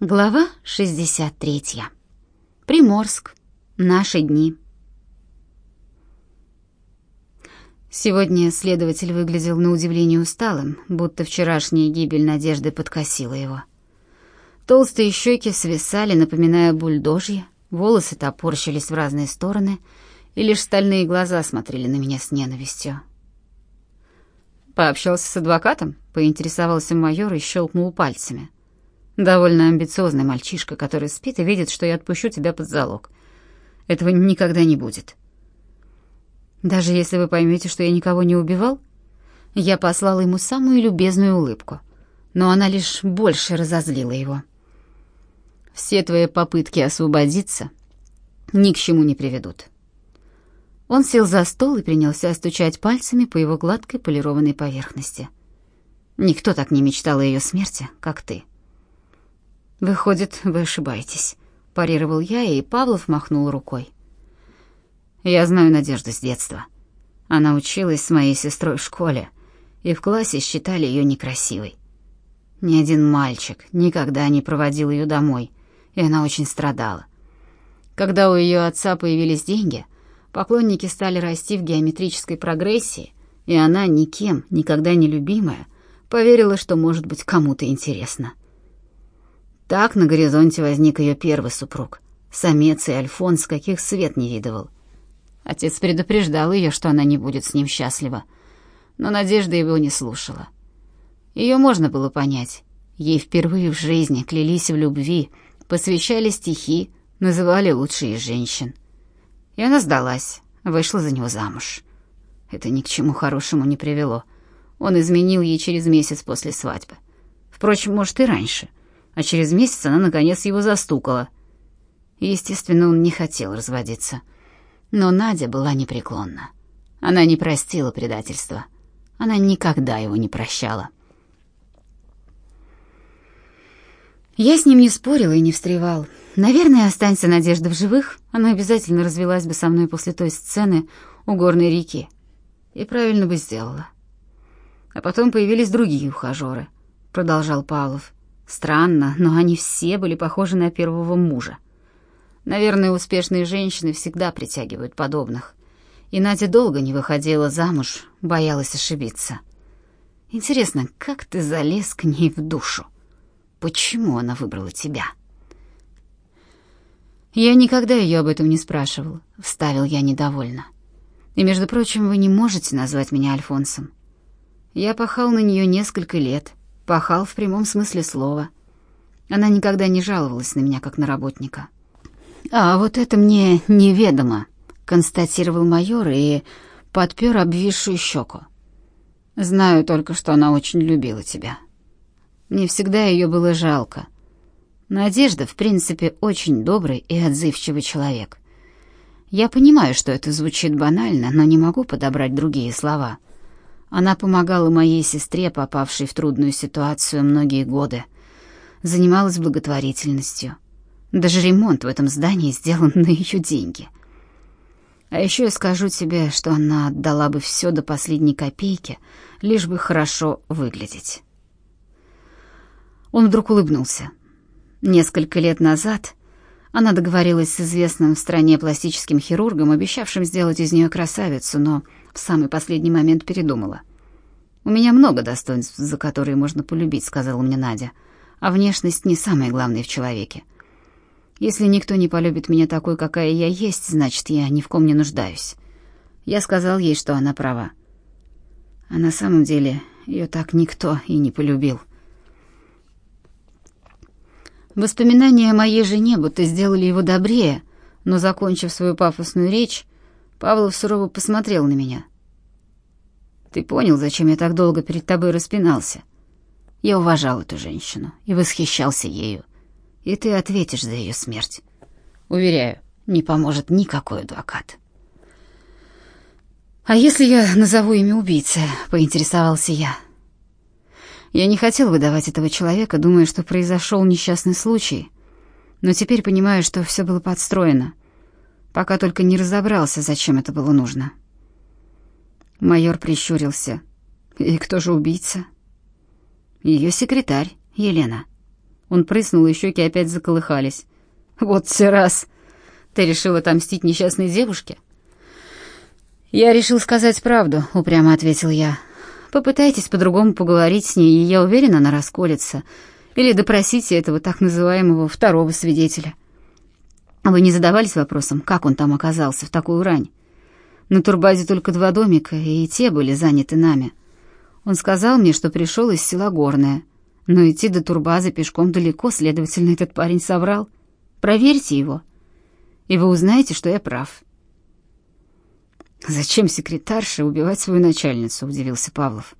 Глава 63. Приморск. Наши дни. Сегодня следователь выглядел на удивление усталым, будто вчерашняя гибель Надежды подкосила его. Толстые щеки свисали, напоминая бульдожье, волосы топорщились в разные стороны, и лишь стальные глаза смотрели на меня с ненавистью. «Пообщался с адвокатом?» — поинтересовался майор и щелкнул пальцами — Довольно амбициозный мальчишка, который спит и видит, что я отпущу тебя под залог. Этого никогда не будет. Даже если вы поймете, что я никого не убивал, я послала ему самую любезную улыбку, но она лишь больше разозлила его. Все твои попытки освободиться ни к чему не приведут. Он сел за стол и принялся стучать пальцами по его гладкой полированной поверхности. Никто так не мечтал о ее смерти, как ты. Выходит, вы ошибаетесь, парировал я, и Павлов махнул рукой. Я знаю Надежду с детства. Она училась с моей сестрой в школе, и в классе считали ее некрасивой. Ни один мальчик никогда не проводил ее домой, и она очень страдала. Когда у ее отца появились деньги, поклонники стали расти в геометрической прогрессии, и она, никем, никогда не любимая, поверила, что может быть кому-то интересно. Так на горизонте возник ее первый супруг, самец и альфонс, каких свет не видывал. Отец предупреждал ее, что она не будет с ним счастлива, но Надежда его не слушала. Ее можно было понять. Ей впервые в жизни клялись в любви, посвящали стихи, называли лучшие женщин. И она сдалась, вышла за него замуж. Это ни к чему хорошему не привело. Он изменил ей через месяц после свадьбы. Впрочем, может, и раньше а через месяц она наконец его застукала. Естественно, он не хотел разводиться. Но Надя была непреклонна. Она не простила предательства. Она никогда его не прощала. Я с ним не спорила и не встревал. Наверное, останься Надежда в живых, она обязательно развелась бы со мной после той сцены у горной реки. И правильно бы сделала. А потом появились другие ухажеры, продолжал Павлов. Странно, но они все были похожи на первого мужа. Наверное, успешные женщины всегда притягивают подобных. И Надя долго не выходила замуж, боялась ошибиться. Интересно, как ты залез к ней в душу? Почему она выбрала тебя? Я никогда ее об этом не спрашивал, вставил я недовольно. И, между прочим, вы не можете назвать меня Альфонсом. Я пахал на нее несколько лет, Пахал в прямом смысле слова. Она никогда не жаловалась на меня как на работника. А вот это мне неведомо, констатировал майор и подпер обвисшую щеку. Знаю только, что она очень любила тебя. Мне всегда ее было жалко. Надежда, в принципе, очень добрый и отзывчивый человек. Я понимаю, что это звучит банально, но не могу подобрать другие слова. Она помогала моей сестре, попавшей в трудную ситуацию многие годы. Занималась благотворительностью. Даже ремонт в этом здании сделан на ее деньги. А еще я скажу тебе, что она отдала бы все до последней копейки, лишь бы хорошо выглядеть. Он вдруг улыбнулся. Несколько лет назад она договорилась с известным в стране пластическим хирургом, обещавшим сделать из нее красавицу, но в самый последний момент передумала. «У меня много достоинств, за которые можно полюбить», — сказала мне Надя. «А внешность не самое главное в человеке. Если никто не полюбит меня такой, какая я есть, значит, я ни в ком не нуждаюсь». Я сказал ей, что она права. А на самом деле ее так никто и не полюбил. Воспоминания о моей жене будто сделали его добрее, но, закончив свою пафосную речь, Павлов сурово посмотрел на меня. «Ты понял, зачем я так долго перед тобой распинался? Я уважал эту женщину и восхищался ею. И ты ответишь за ее смерть. Уверяю, не поможет никакой адвокат». «А если я назову имя убийцы?» — поинтересовался я. Я не хотел выдавать этого человека, думая, что произошел несчастный случай, но теперь понимаю, что все было подстроено — пока только не разобрался, зачем это было нужно. Майор прищурился. И кто же убийца? Ее секретарь, Елена. Он прыснул, и щеки опять заколыхались. «Вот все раз! Ты решил отомстить несчастной девушке?» «Я решил сказать правду», — упрямо ответил я. «Попытайтесь по-другому поговорить с ней, и я уверена, она расколется. Или допросите этого так называемого второго свидетеля». Вы не задавались вопросом, как он там оказался в такую рань? На турбазе только два домика, и те были заняты нами. Он сказал мне, что пришел из села Горное. Но идти до турбазы пешком далеко, следовательно, этот парень соврал. Проверьте его, и вы узнаете, что я прав. «Зачем секретарше убивать свою начальницу?» — удивился Павлов.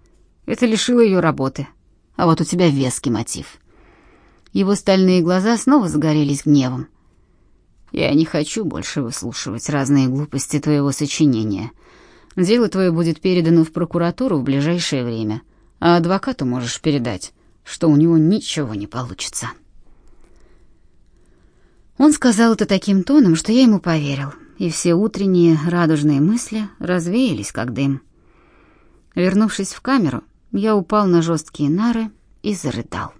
«Это лишило ее работы. А вот у тебя веский мотив». Его стальные глаза снова загорелись гневом. «Я не хочу больше выслушивать разные глупости твоего сочинения. Дело твое будет передано в прокуратуру в ближайшее время, а адвокату можешь передать, что у него ничего не получится». Он сказал это таким тоном, что я ему поверил, и все утренние радужные мысли развеялись, как дым. Вернувшись в камеру, я упал на жесткие нары и зарыдал.